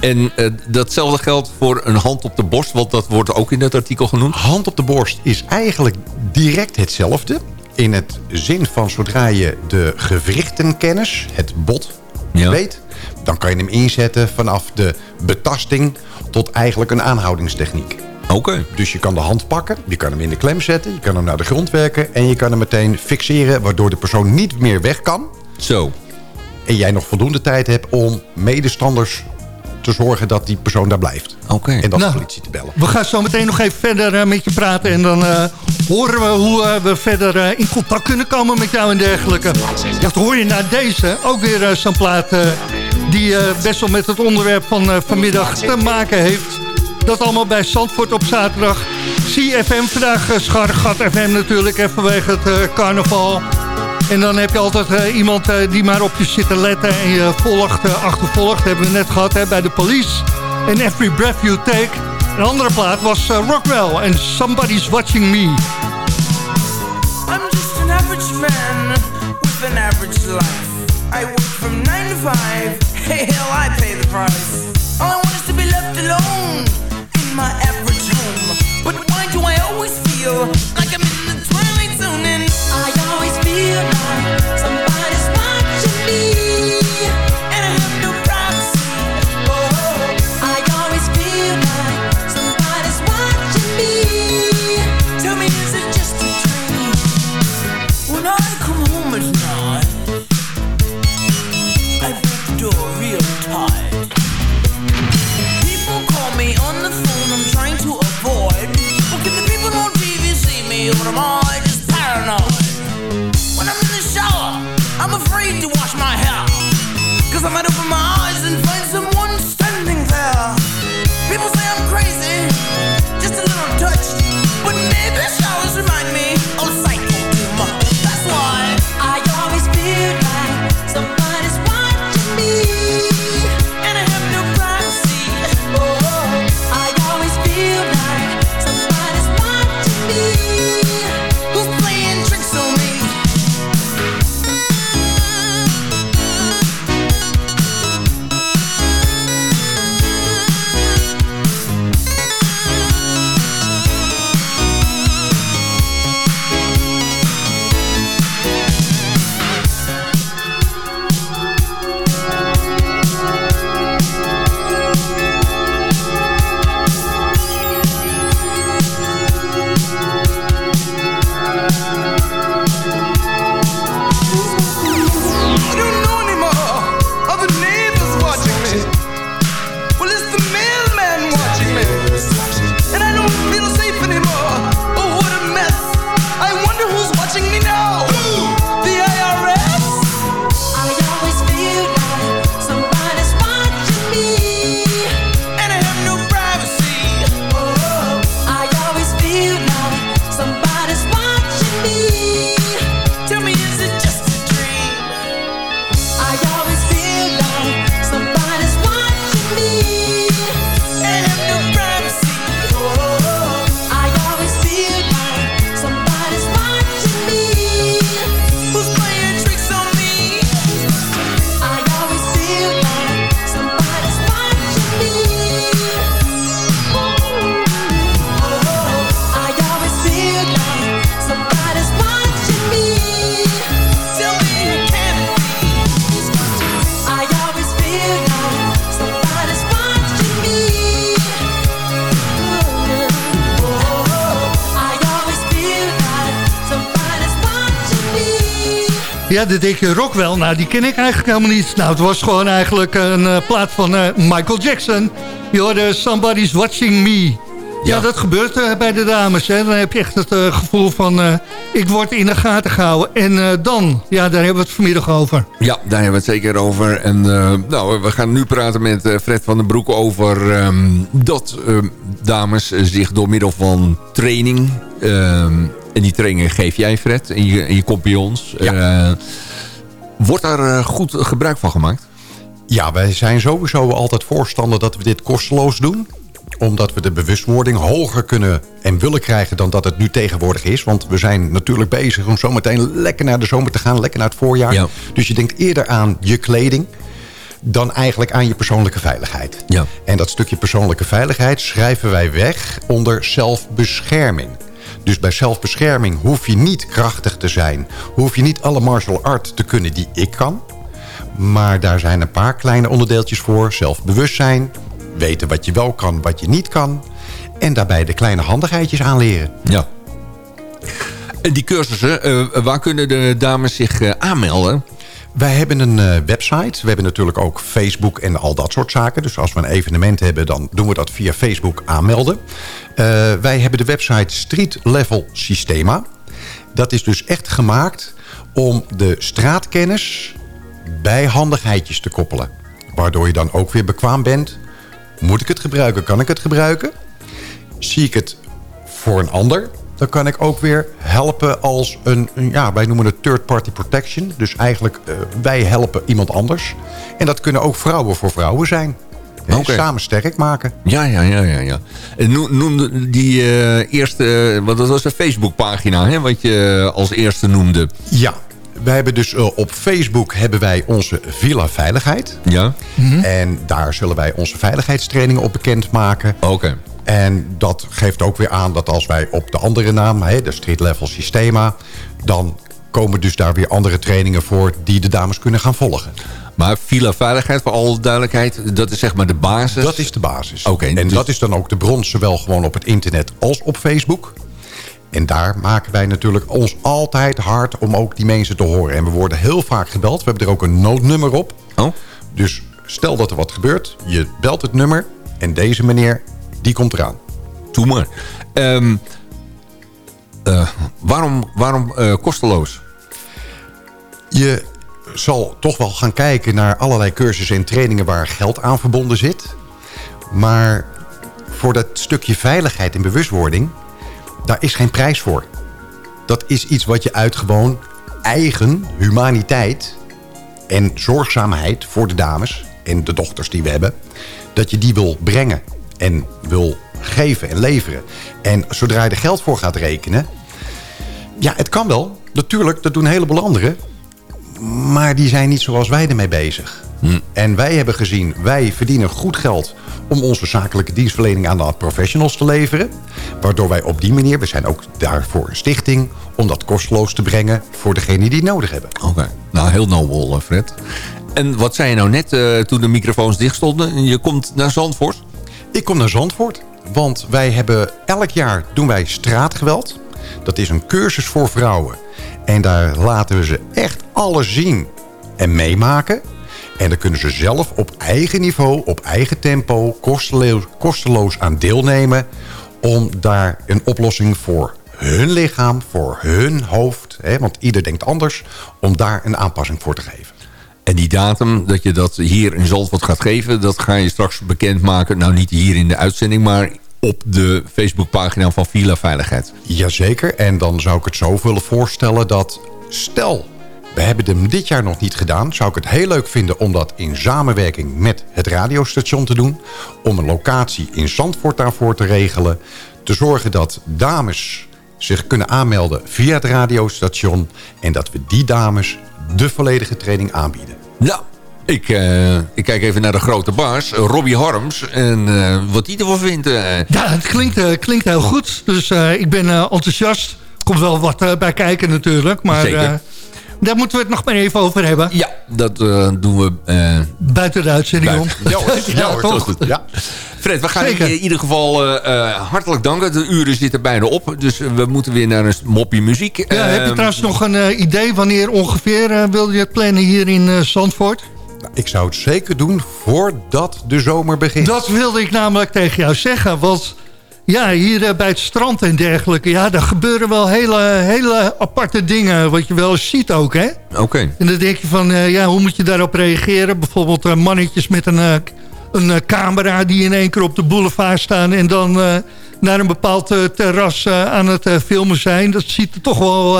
En eh, datzelfde geldt voor een hand op de borst, want dat wordt ook in dat artikel genoemd. Hand op de borst is eigenlijk direct hetzelfde. In het zin van zodra je de gewrichtenkennis, het bot, Ja. weet... dan kan je hem inzetten vanaf de betasting tot eigenlijk een aanhoudingstechniek. Oké. Dus je kan de hand pakken, je kan hem in de klem zetten... je kan hem naar de grond werken en je kan hem meteen fixeren... waardoor de persoon niet meer weg kan... Zo. en jij nog voldoende tijd hebt om medestanders te zorgen dat die persoon daar blijft. Oké. En dat Nou. de politie te bellen. We gaan zo meteen nog even verder eh, met je praten. En dan eh, horen we hoe eh, we verder in contact kunnen komen met jou en dergelijke. Dat hoor je na deze. Ook weer zo'n plaat die best wel met het onderwerp van vanmiddag te maken heeft. Dat allemaal bij Zandvoort op zaterdag. CFM vandaag, uh, Scharregat FM natuurlijk, even vanwege het carnaval. En dan heb je altijd eh, iemand eh, die maar op je zit te letten en je volgt, eh, achtervolgt. Hebben we net gehad hè, bij de police. En Every Breath You Take. Een andere plaat was Rockwell en Somebody's Watching Me. I'm just an average man with an average life. I work from 9 to 5. Hey, hell, I pay the price. Ja, dan denk je Rockwell. Nou, die ken ik eigenlijk helemaal niet. Nou, het was gewoon eigenlijk een uh, plaat van uh, Michael Jackson. Je hoorde Somebody's Watching Me. Ja, dat gebeurt uh, bij de dames. Hè. Dan heb je echt het gevoel van... Ik word in de gaten gehouden. En dan, ja, daar hebben we het vanmiddag over. Ja, daar hebben we het zeker over. En nou, we gaan nu praten met Fred van den Broek over... Um, dat dames zich door middel van training... Um, en die training geef jij, Fred, en je, en je compagnons... Ja. wordt daar goed gebruik van gemaakt? Ja, wij zijn sowieso altijd voorstander dat we dit kosteloos doen omdat we de bewustwording hoger kunnen en willen krijgen dan dat het nu tegenwoordig is. Want we zijn natuurlijk bezig om zometeen lekker naar de zomer te gaan. Lekker naar het voorjaar. Dus je denkt eerder aan je kleding dan eigenlijk aan je persoonlijke veiligheid. Ja. En dat stukje persoonlijke veiligheid schrijven wij weg onder zelfbescherming. Dus bij zelfbescherming hoef je niet krachtig te zijn. Hoef je niet alle martial art te kunnen die ik kan. Maar daar zijn een paar kleine onderdeeltjes voor. Zelfbewustzijn, weten wat je wel kan, wat je niet kan. En daarbij de kleine handigheidjes aanleren. Ja. En die cursussen, uh, waar kunnen de dames zich uh, aanmelden? Wij hebben een uh, website. We hebben natuurlijk ook Facebook en al dat soort zaken. Dus als we een evenement hebben, dan doen we dat via Facebook aanmelden. wij hebben de website Street Level Systema. Dat is dus echt gemaakt om de straatkennis bij handigheidjes te koppelen. Waardoor je dan ook weer bekwaam bent moet ik het gebruiken? Kan ik het gebruiken? Zie ik het voor een ander? Dan kan ik ook weer helpen als een, ja, wij noemen het third party protection. Dus eigenlijk, uh, wij helpen iemand anders. En dat kunnen ook vrouwen voor vrouwen zijn. Okay. Samen sterk maken. Ja, ja, ja, ja. ja. En noem die uh, eerste, uh, wat dat was een Facebookpagina, hè, wat je als eerste noemde. Ja, wij hebben dus uh, op Facebook hebben wij onze Villa Veiligheid. Ja. Mm -hmm. En daar zullen wij onze veiligheidstrainingen op bekendmaken. Oké. Okay. En dat geeft ook weer aan dat als wij op de andere naam, hè, de Street Level Systema... dan komen dus daar weer andere trainingen voor die de dames kunnen gaan volgen. Maar Villa Veiligheid, voor alle duidelijkheid, dat is zeg maar de basis? Dat is de basis. Oké. Okay, en dus... dat is dan ook de bron, zowel gewoon op het internet als op Facebook. En daar maken wij natuurlijk ons altijd hard om ook die mensen te horen. En we worden heel vaak gebeld. We hebben er ook een noodnummer op. Oh. Dus stel dat er wat gebeurt, je belt het nummer... en deze meneer, die komt eraan. Doe maar. Um, uh, waarom waarom uh, kosteloos? Je zal toch wel gaan kijken naar allerlei cursussen en trainingen... waar geld aan verbonden zit. Maar voor dat stukje veiligheid en bewustwording daar is geen prijs voor. Dat is iets wat je uit gewoon eigen humaniteit en zorgzaamheid voor de dames en de dochters die we hebben... dat je die wil brengen en wil geven en leveren. En zodra je er geld voor gaat rekenen... ja, het kan wel. Natuurlijk, dat doen een heleboel anderen. Maar die zijn niet zoals wij ermee bezig. Hm. En wij hebben gezien, wij verdienen goed geld om onze zakelijke dienstverlening aan de professionals te leveren. Waardoor wij op die manier, we zijn ook daarvoor een stichting... om dat kosteloos te brengen voor degenen die het nodig hebben. Oké, nou heel nobel eh, Fred. En wat zei je nou net uh, toen de microfoons dicht stonden? Je komt naar Zandvoort? Ik kom naar Zandvoort, want wij hebben elk jaar doen wij straatgeweld. Dat is een cursus voor vrouwen. En daar laten we ze echt alles zien en meemaken. En daar kunnen ze zelf op eigen niveau, op eigen tempo, kosteloos, kosteloos aan deelnemen... om daar een oplossing voor hun lichaam, voor hun hoofd... Hè, want ieder denkt anders, om daar een aanpassing voor te geven. En die datum dat je dat hier in Zandvoort gaat geven... dat ga je straks bekendmaken. Nou, niet hier in de uitzending, maar op de Facebookpagina van Villa Veiligheid. Jazeker, en dan zou ik het zo willen voorstellen dat... stel, we hebben hem dit jaar nog niet gedaan. Zou ik het heel leuk vinden om dat in samenwerking met het radiostation te doen. Om een locatie in Zandvoort daarvoor te regelen. Te zorgen dat dames zich kunnen aanmelden via het radiostation. En dat we die dames de volledige training aanbieden. Nou, ik, uh, ik kijk even naar de grote baas, Robbie Harms. En uh, wat hij ervan vindt. Uh. Ja, het klinkt, klinkt heel goed. Dus ik ben enthousiast. Komt wel wat bij kijken natuurlijk. Maar Daar moeten we het nog maar even over hebben. Ja, dat uh, doen we... Uh, Buiten de uitzending om. Ja, hoor, ja, toch? Goed. Ja. Fred, we gaan je in ieder geval uh, hartelijk danken. De uren zitten bijna op, dus we moeten weer naar een moppie muziek. Ja, heb je trouwens nog een idee wanneer ongeveer wil je het plannen hier in Zandvoort? Nou, ik zou het zeker doen voordat de zomer begint. Dat wilde ik namelijk tegen jou zeggen, want... Ja, hier eh, bij het strand en dergelijke. Ja, daar gebeuren wel hele, hele aparte dingen. Wat je wel eens ziet ook, hè? Oké. En dan denk je van, uh, ja, hoe moet je daarop reageren? Bijvoorbeeld uh, mannetjes met een, uh, een camera die in één keer op de boulevard staan... en dan naar een bepaald terras aan het filmen zijn. Dat ziet er toch wel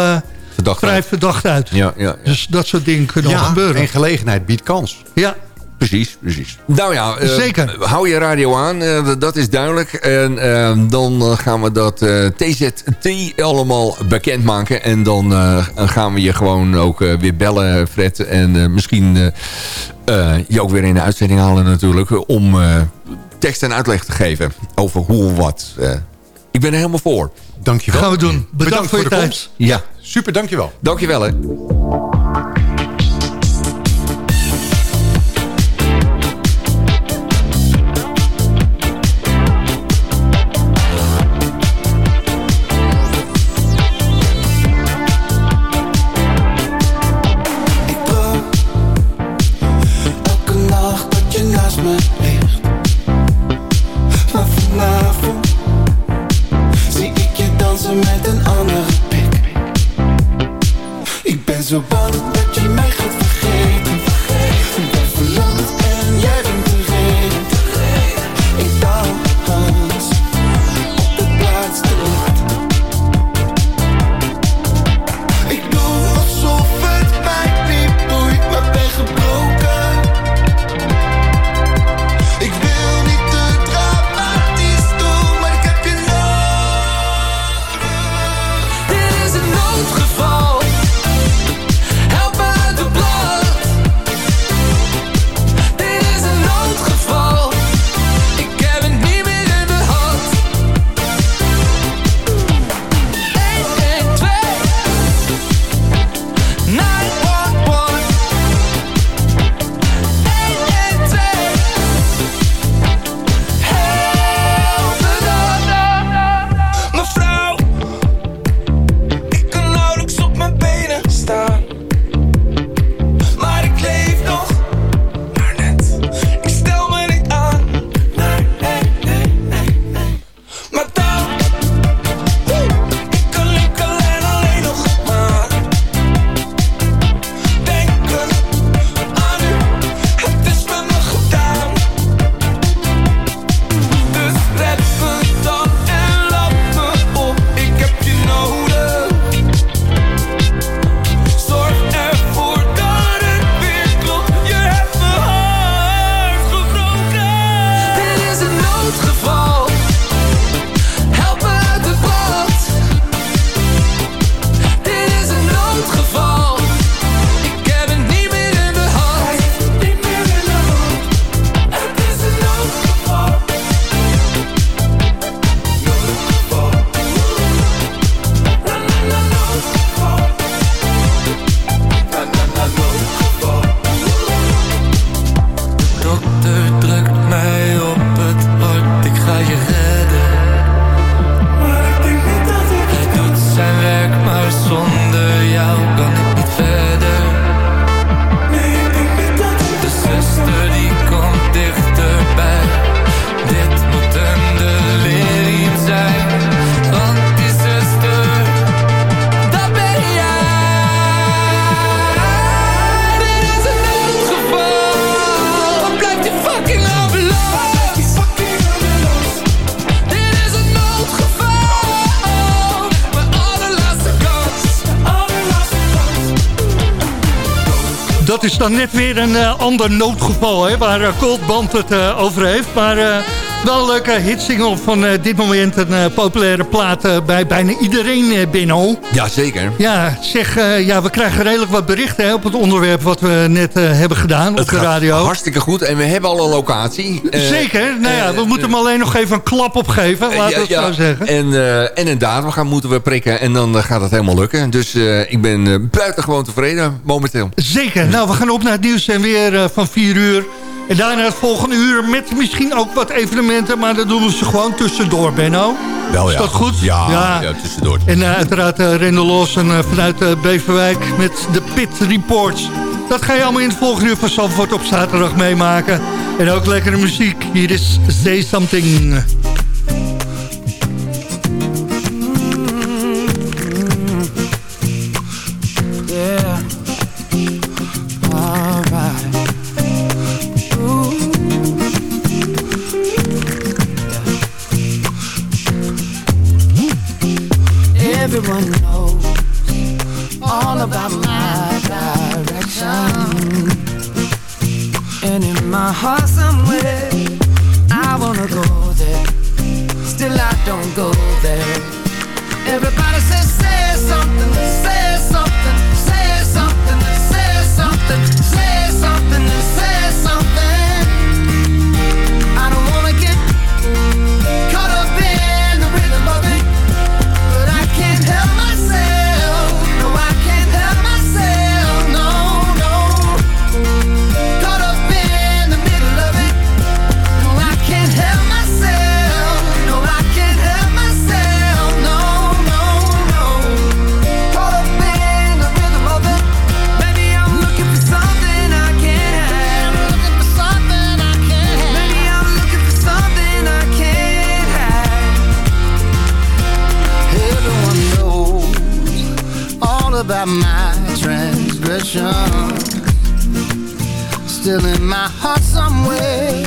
verdacht vrij uit. verdacht uit. Ja, ja, ja, Dus dat soort dingen kunnen ja, gebeuren. en gelegenheid biedt kans. Ja, Precies, precies. Nou ja, uh, Zeker. hou je radio aan, uh, dat is duidelijk. En uh, dan gaan we dat TZT allemaal bekendmaken. En dan gaan we je gewoon ook weer bellen, Fred. En misschien je ook weer in de uitzending halen natuurlijk. Om tekst en uitleg te geven over hoe of wat. ik ben er helemaal voor. Dankjewel. Gaan we doen. Bedankt, Bedankt voor, voor je tijd. Ja. Super, dankjewel. Dankjewel hè. Een eh, ander noodgeval hè, waar uh, Cold Band het eh, over heeft. Maar eh, Wel een leuke hitsingle van uh, dit moment. Een uh, populaire plaat uh, bij bijna iedereen binnen. Jazeker. Ja, zeg, ja, we krijgen redelijk wat berichten hè, op het onderwerp wat we net hebben gedaan het op de radio. hartstikke goed en we hebben al een locatie. Zeker. Nou ja, we moeten hem alleen nog even een klap opgeven, laten we ja, het zo zeggen. En, en inderdaad, we gaan, moeten we prikken en dan gaat het helemaal lukken. Dus ik ben buitengewoon tevreden momenteel. Zeker. Nou, we gaan op naar het nieuws en weer van 4 uur. En daarna het volgende uur met misschien ook wat evenementen. Maar dat doen we ze gewoon tussendoor, Benno. Wel, ja. Is dat goed? Ja, ja. ja tussendoor. En uh, uiteraard uh, Rendel Los en, uh, vanuit Beverwijk met de Pit Reports. Dat ga je allemaal in het volgende uur van Zandvoort op zaterdag meemaken. En ook lekkere muziek. Hier is Say Something. Heart somewhere, I wanna go there. Still I don't go there. Everybody says, say something, something, my transgression. Still in my heart somewhere,